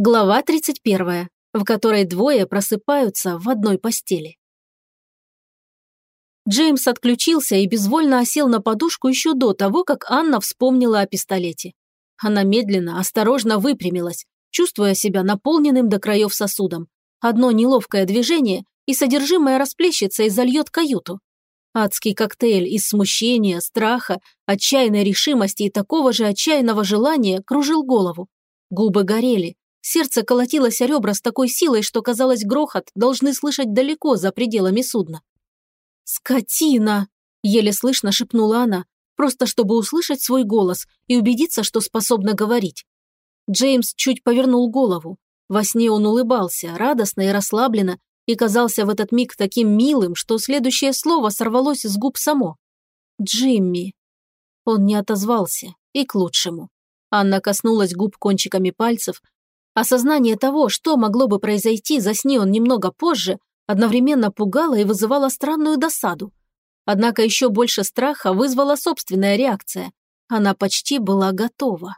Глава 31, в которой двое просыпаются в одной постели. Джеймс отключился и безвольно осел на подушку еще до того, как Анна вспомнила о пистолете. Она медленно, осторожно выпрямилась, чувствуя себя наполненным до краев сосудом. Одно неловкое движение, и содержимое расплещется и зальет каюту. Адский коктейль из смущения, страха, отчаянной решимости и такого же отчаянного желания кружил голову. Губы горели, Сердце колотилось о ребра с такой силой, что, казалось, грохот должны слышать далеко за пределами судна. «Скотина!» – еле слышно шепнула она, просто чтобы услышать свой голос и убедиться, что способна говорить. Джеймс чуть повернул голову. Во сне он улыбался, радостно и расслабленно, и казался в этот миг таким милым, что следующее слово сорвалось с губ само. «Джимми». Он не отозвался, и к лучшему. Анна коснулась губ кончиками пальцев, Осознание того, что могло бы произойти, засни он немного позже, одновременно пугало и вызывало странную досаду. Однако еще больше страха вызвала собственная реакция. Она почти была готова.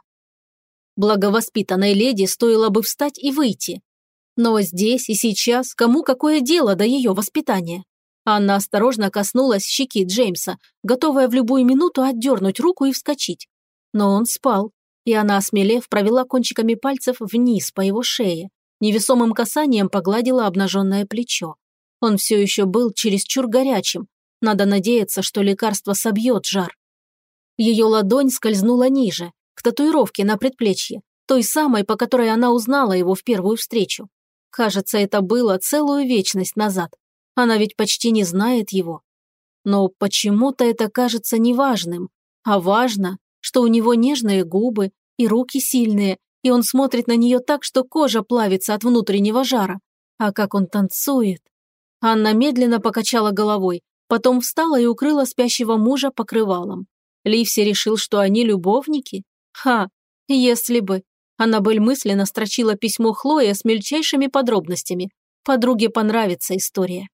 Благовоспитанной леди стоило бы встать и выйти. Но здесь и сейчас кому какое дело до ее воспитания? Анна осторожно коснулась щеки Джеймса, готовая в любую минуту отдернуть руку и вскочить. Но он спал, и она, осмелев, провела кончиками пальцев вниз по его шее, невесомым касанием погладила обнаженное плечо. Он все еще был чересчур горячим. Надо надеяться, что лекарство собьет жар. Ее ладонь скользнула ниже, к татуировке на предплечье, той самой, по которой она узнала его в первую встречу. Кажется, это было целую вечность назад. Она ведь почти не знает его. Но почему-то это кажется неважным, а важно, что у него нежные губы и руки сильные, и он смотрит на нее так, что кожа плавится от внутреннего жара. А как он танцует. Анна медленно покачала головой, потом встала и укрыла спящего мужа покрывалом. Ливси решил, что они любовники? Ха, если бы. Аннабель мысленно строчила письмо Хлое с мельчайшими подробностями. Подруге понравится история.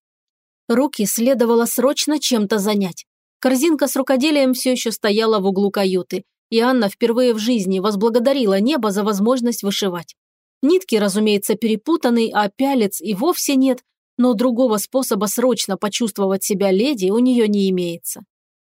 Руки следовало срочно чем-то занять. Корзинка с рукоделием все еще стояла в углу каюты, и Анна впервые в жизни возблагодарила небо за возможность вышивать. Нитки, разумеется, перепутаны, а пялец и вовсе нет, но другого способа срочно почувствовать себя леди у нее не имеется.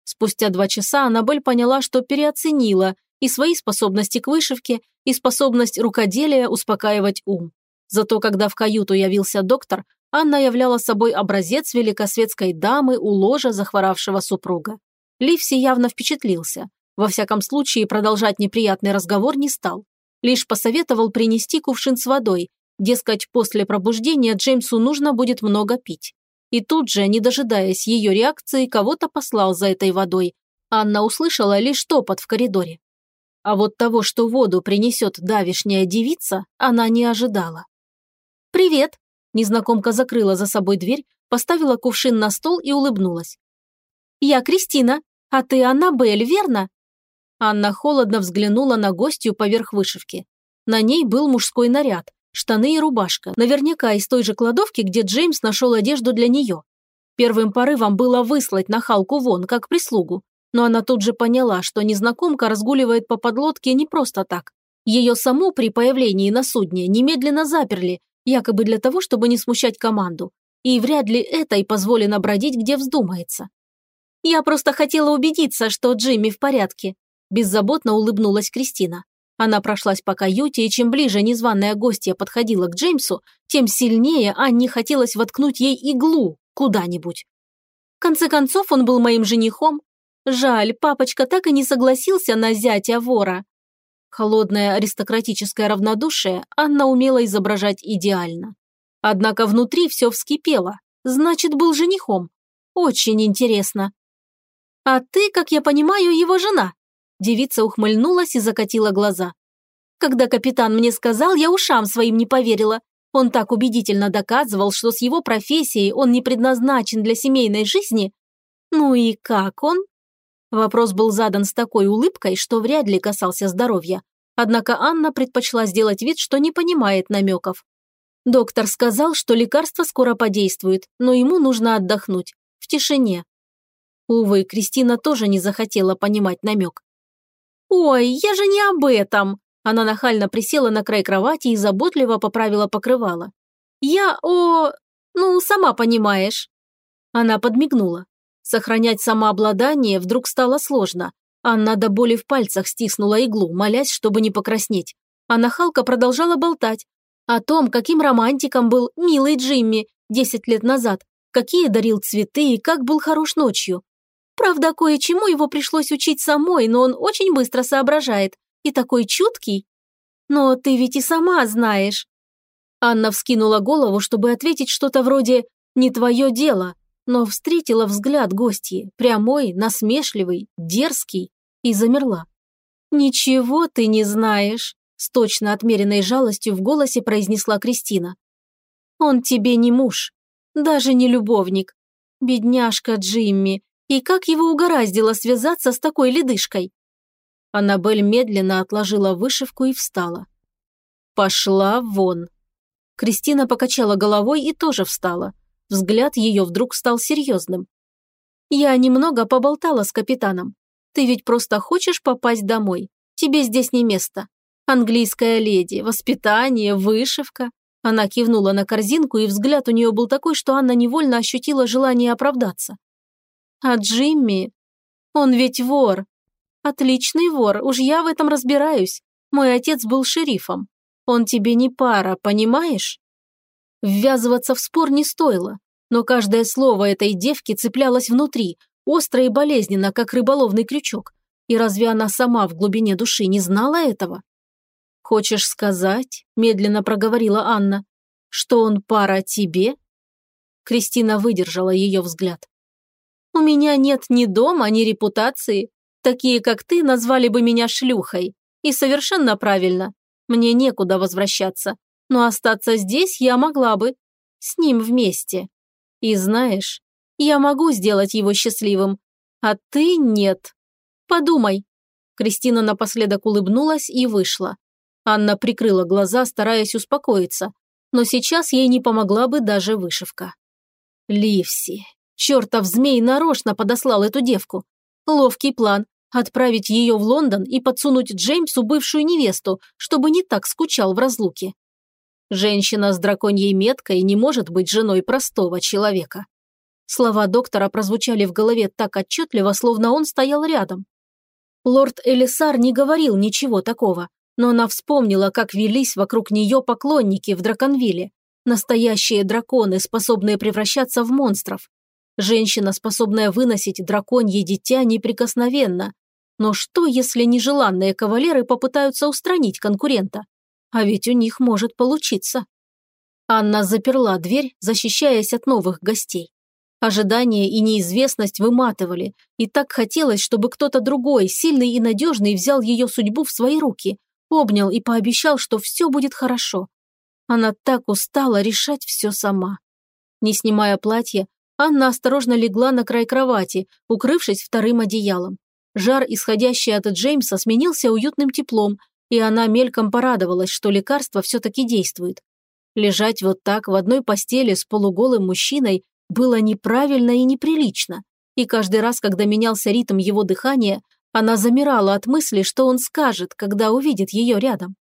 Спустя два часа Аннабель поняла, что переоценила и свои способности к вышивке, и способность рукоделия успокаивать ум. Зато когда в каюту явился доктор, Анна являла собой образец великосветской дамы у ложа захворавшего супруга. Ливси явно впечатлился. Во всяком случае, продолжать неприятный разговор не стал. Лишь посоветовал принести кувшин с водой, дескать, после пробуждения Джеймсу нужно будет много пить. И тут же, не дожидаясь ее реакции, кого-то послал за этой водой. Анна услышала лишь топот в коридоре. А вот того, что воду принесет давишняя девица, она не ожидала. «Привет!» Незнакомка закрыла за собой дверь, поставила кувшин на стол и улыбнулась. «Я Кристина, а ты Аннабель, верно?» Анна холодно взглянула на гостью поверх вышивки. На ней был мужской наряд, штаны и рубашка, наверняка из той же кладовки, где Джеймс нашел одежду для нее. Первым порывом было выслать нахалку вон, как прислугу, но она тут же поняла, что незнакомка разгуливает по подлодке не просто так. Ее саму при появлении на судне немедленно заперли якобы для того, чтобы не смущать команду. И вряд ли это и позволено бродить, где вздумается. «Я просто хотела убедиться, что Джимми в порядке», беззаботно улыбнулась Кристина. Она прошлась по каюте, и чем ближе незваная гостья подходила к Джеймсу, тем сильнее Анне хотелось воткнуть ей иглу куда-нибудь. В конце концов, он был моим женихом. Жаль, папочка так и не согласился на зятя вора. Холодное аристократическое равнодушие Анна умела изображать идеально. Однако внутри все вскипело. Значит, был женихом. Очень интересно. А ты, как я понимаю, его жена. Девица ухмыльнулась и закатила глаза. Когда капитан мне сказал, я ушам своим не поверила. Он так убедительно доказывал, что с его профессией он не предназначен для семейной жизни. Ну и как он? Вопрос был задан с такой улыбкой, что вряд ли касался здоровья. Однако Анна предпочла сделать вид, что не понимает намеков. Доктор сказал, что лекарство скоро подействует, но ему нужно отдохнуть. В тишине. Увы, Кристина тоже не захотела понимать намек. «Ой, я же не об этом!» Она нахально присела на край кровати и заботливо поправила покрывало. «Я, о... ну, сама понимаешь». Она подмигнула. Сохранять самообладание вдруг стало сложно. Анна до боли в пальцах стиснула иглу, молясь, чтобы не покраснеть. А нахалка продолжала болтать. О том, каким романтиком был милый Джимми 10 лет назад, какие дарил цветы и как был хорош ночью. Правда, кое-чему его пришлось учить самой, но он очень быстро соображает и такой чуткий. Но ты ведь и сама знаешь. Анна вскинула голову, чтобы ответить что-то вроде «не твое дело», но встретила взгляд гостьи, прямой, насмешливый, дерзкий, и замерла. «Ничего ты не знаешь», – с точно отмеренной жалостью в голосе произнесла Кристина. «Он тебе не муж, даже не любовник. Бедняжка Джимми, и как его угораздило связаться с такой ледышкой? Аннабель медленно отложила вышивку и встала. «Пошла вон!» Кристина покачала головой и тоже встала. Взгляд ее вдруг стал серьезным. «Я немного поболтала с капитаном. Ты ведь просто хочешь попасть домой. Тебе здесь не место. Английская леди, воспитание, вышивка». Она кивнула на корзинку, и взгляд у нее был такой, что Анна невольно ощутила желание оправдаться. А Джимми? Он ведь вор. Отличный вор, уж я в этом разбираюсь. Мой отец был шерифом. Он тебе не пара, понимаешь? Ввязываться в спор не стоило, но каждое слово этой девки цеплялось внутри, остро и болезненно, как рыболовный крючок. И разве она сама в глубине души не знала этого? «Хочешь сказать, – медленно проговорила Анна, – что он пара тебе?» Кристина выдержала ее взгляд. У меня нет ни дома, ни репутации. Такие, как ты, назвали бы меня шлюхой. И совершенно правильно. Мне некуда возвращаться. Но остаться здесь я могла бы. С ним вместе. И знаешь, я могу сделать его счастливым. А ты нет. Подумай. Кристина напоследок улыбнулась и вышла. Анна прикрыла глаза, стараясь успокоиться. Но сейчас ей не помогла бы даже вышивка. Ливси, Чертов змей нарочно подослал эту девку. Ловкий план – отправить ее в Лондон и подсунуть Джеймсу бывшую невесту, чтобы не так скучал в разлуке. Женщина с драконьей меткой не может быть женой простого человека. Слова доктора прозвучали в голове так отчетливо, словно он стоял рядом. Лорд Элисар не говорил ничего такого, но она вспомнила, как велись вокруг нее поклонники в Драконвилле. Настоящие драконы, способные превращаться в монстров. Женщина, способная выносить драконье дитя, неприкосновенно. Но что, если нежеланные кавалеры попытаются устранить конкурента? А ведь у них может получиться. Анна заперла дверь, защищаясь от новых гостей. Ожидание и неизвестность выматывали, и так хотелось, чтобы кто-то другой, сильный и надежный, взял ее судьбу в свои руки, обнял и пообещал, что все будет хорошо. Она так устала решать все сама. Не снимая платья, Анна осторожно легла на край кровати, укрывшись вторым одеялом. Жар, исходящий от Джеймса, сменился уютным теплом, и она мельком порадовалась, что лекарство все-таки действует. Лежать вот так в одной постели с полуголым мужчиной было неправильно и неприлично, и каждый раз, когда менялся ритм его дыхания, она замирала от мысли, что он скажет, когда увидит ее рядом.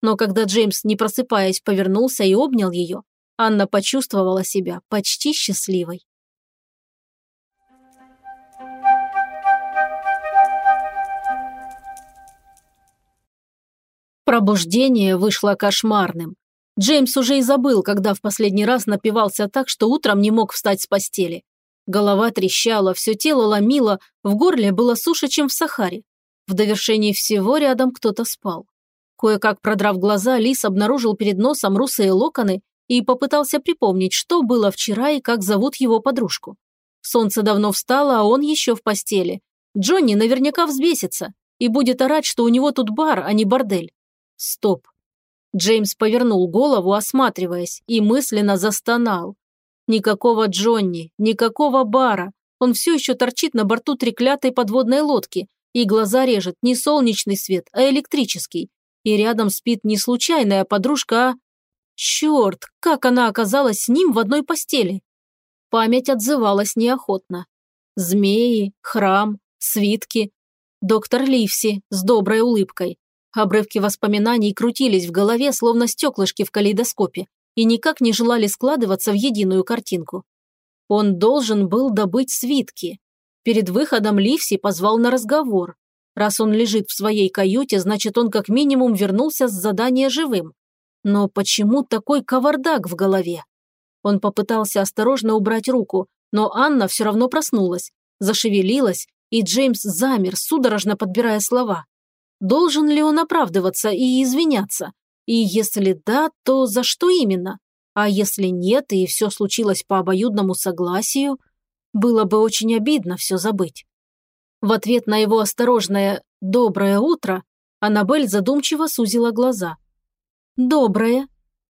Но когда Джеймс, не просыпаясь, повернулся и обнял ее, Анна почувствовала себя почти счастливой. Пробуждение вышло кошмарным. Джеймс уже и забыл, когда в последний раз напивался так, что утром не мог встать с постели. Голова трещала, все тело ломило, в горле было суше, чем в Сахаре. В довершении всего рядом кто-то спал. Кое-как продрав глаза, Лис обнаружил перед носом русые локоны и попытался припомнить, что было вчера и как зовут его подружку. Солнце давно встало, а он еще в постели. Джонни наверняка взбесится и будет орать, что у него тут бар, а не бордель. Стоп. Джеймс повернул голову, осматриваясь, и мысленно застонал. Никакого Джонни, никакого бара. Он все еще торчит на борту треклятой подводной лодки, и глаза режет не солнечный свет, а электрический. И рядом спит не случайная подружка, а... Черт, как она оказалась с ним в одной постели? Память отзывалась неохотно. Змеи, храм, свитки. Доктор Ливси с доброй улыбкой. Обрывки воспоминаний крутились в голове, словно стеклышки в калейдоскопе, и никак не желали складываться в единую картинку. Он должен был добыть свитки. Перед выходом Ливси позвал на разговор. Раз он лежит в своей каюте, значит, он как минимум вернулся с задания живым. Но почему такой кавардак в голове? Он попытался осторожно убрать руку, но Анна все равно проснулась, зашевелилась, и Джеймс замер, судорожно подбирая слова. Должен ли он оправдываться и извиняться? И если да, то за что именно? А если нет, и все случилось по обоюдному согласию, было бы очень обидно все забыть. В ответ на его осторожное «доброе утро» Аннабель задумчиво сузила глаза. «Доброе».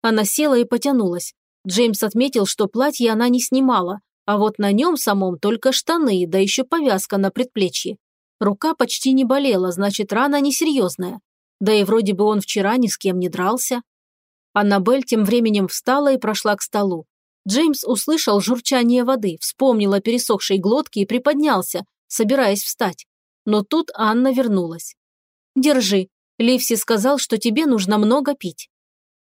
Она села и потянулась. Джеймс отметил, что платье она не снимала, а вот на нем самом только штаны, да еще повязка на предплечье. Рука почти не болела, значит, рана несерьезная. Да и вроде бы он вчера ни с кем не дрался. Аннабель тем временем встала и прошла к столу. Джеймс услышал журчание воды, вспомнил о пересохшей глотке и приподнялся, собираясь встать. Но тут Анна вернулась. «Держи. Ливси сказал, что тебе нужно много пить».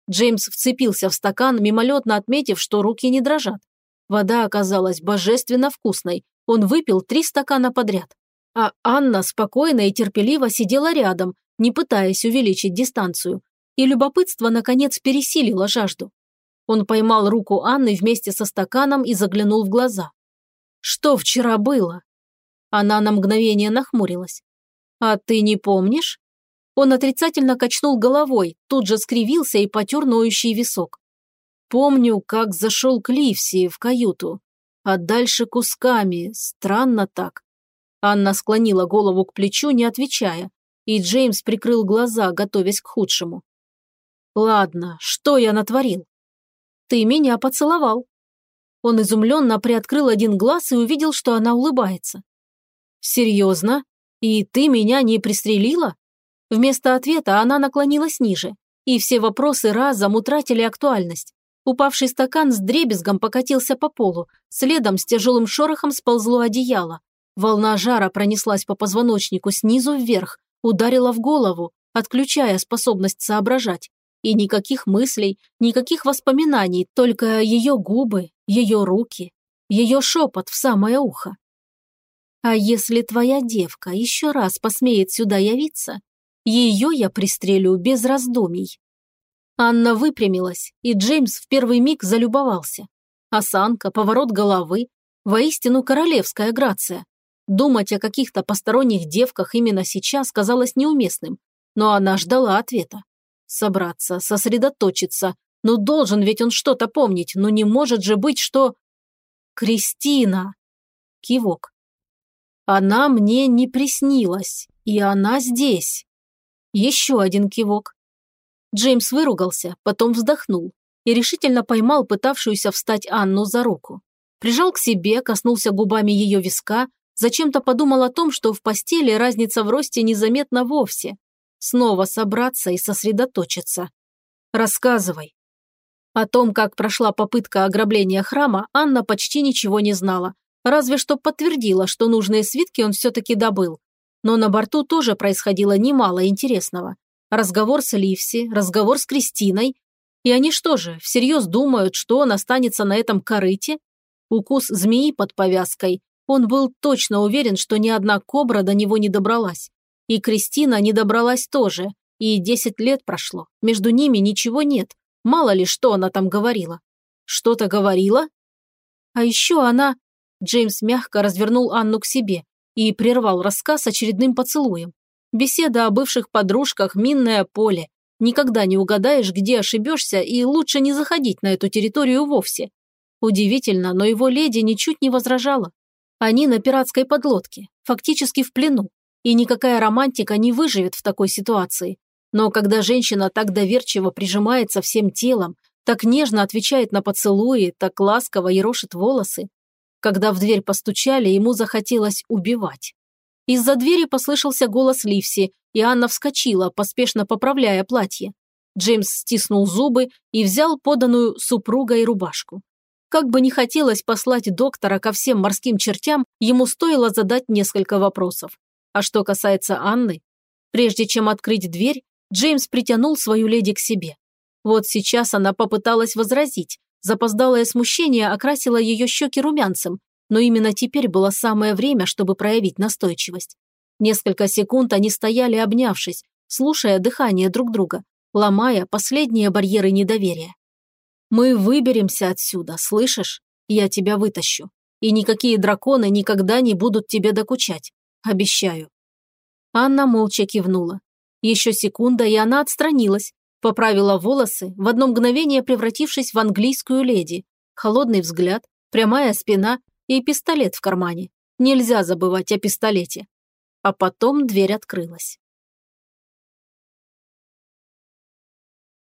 Джеймс вцепился в стакан, мимолетно отметив, что руки не дрожат. Вода оказалась божественно вкусной. Он выпил три стакана подряд. А Анна спокойно и терпеливо сидела рядом, не пытаясь увеличить дистанцию, и любопытство, наконец, пересилило жажду. Он поймал руку Анны вместе со стаканом и заглянул в глаза. «Что вчера было?» Она на мгновение нахмурилась. «А ты не помнишь?» Он отрицательно качнул головой, тут же скривился и потер ноющий висок. «Помню, как зашел к Ливсии в каюту. А дальше кусками, странно так». Анна склонила голову к плечу, не отвечая, и Джеймс прикрыл глаза, готовясь к худшему. Ладно, что я натворил? Ты меня поцеловал. Он изумленно приоткрыл один глаз и увидел, что она улыбается. Серьезно? И ты меня не пристрелила? Вместо ответа она наклонилась ниже, и все вопросы разом утратили актуальность. Упавший стакан с дребезгом покатился по полу, следом с тяжелым шорохом сползло одеяло. Волна жара пронеслась по позвоночнику снизу вверх, ударила в голову, отключая способность соображать. И никаких мыслей, никаких воспоминаний, только ее губы, ее руки, ее шепот в самое ухо. А если твоя девка еще раз посмеет сюда явиться, ее я пристрелю без раздумий. Анна выпрямилась, и Джеймс в первый миг залюбовался. Осанка, поворот головы, воистину королевская грация. Думать о каких-то посторонних девках именно сейчас казалось неуместным, но она ждала ответа. Собраться, сосредоточиться. Ну должен ведь он что-то помнить, но не может же быть, что... Кристина! Кивок. Она мне не приснилась, и она здесь. Еще один кивок. Джеймс выругался, потом вздохнул и решительно поймал пытавшуюся встать Анну за руку. Прижал к себе, коснулся губами ее виска, зачем-то подумал о том, что в постели разница в росте незаметна вовсе, Снова собраться и сосредоточиться. Рассказывай. О том, как прошла попытка ограбления храма, Анна почти ничего не знала, разве что подтвердила, что нужные свитки он все-таки добыл. Но на борту тоже происходило немало интересного. Разговор с Ливси, разговор с Кристиной. И они что же, всерьез думают, что он останется на этом корыте? Укус змеи под повязкой. Он был точно уверен, что ни одна кобра до него не добралась. И Кристина не добралась тоже, и десять лет прошло, между ними ничего нет, мало ли что она там говорила. Что-то говорила? А еще она... Джеймс мягко развернул Анну к себе и прервал рассказ очередным поцелуем. Беседа о бывших подружках – минное поле. Никогда не угадаешь, где ошибешься, и лучше не заходить на эту территорию вовсе. Удивительно, но его леди ничуть не возражала. Они на пиратской подлодке, фактически в плену. И никакая романтика не выживет в такой ситуации. Но когда женщина так доверчиво прижимается всем телом, так нежно отвечает на поцелуи, так ласково ерошит волосы, когда в дверь постучали, ему захотелось убивать. Из-за двери послышался голос Ливси, и Анна вскочила, поспешно поправляя платье. Джеймс стиснул зубы и взял поданную супругой рубашку. Как бы не хотелось послать доктора ко всем морским чертям, ему стоило задать несколько вопросов. А что касается Анны, прежде чем открыть дверь, Джеймс притянул свою леди к себе. Вот сейчас она попыталась возразить. Запоздалое смущение окрасило ее щеки румянцем, но именно теперь было самое время, чтобы проявить настойчивость. Несколько секунд они стояли, обнявшись, слушая дыхание друг друга, ломая последние барьеры недоверия. «Мы выберемся отсюда, слышишь? Я тебя вытащу. И никакие драконы никогда не будут тебе докучать. Обещаю». Анна молча кивнула. Еще секунда, и она отстранилась, поправила волосы, в одно мгновение превратившись в английскую леди. Холодный взгляд, прямая спина и пистолет в кармане. Нельзя забывать о пистолете. А потом дверь открылась.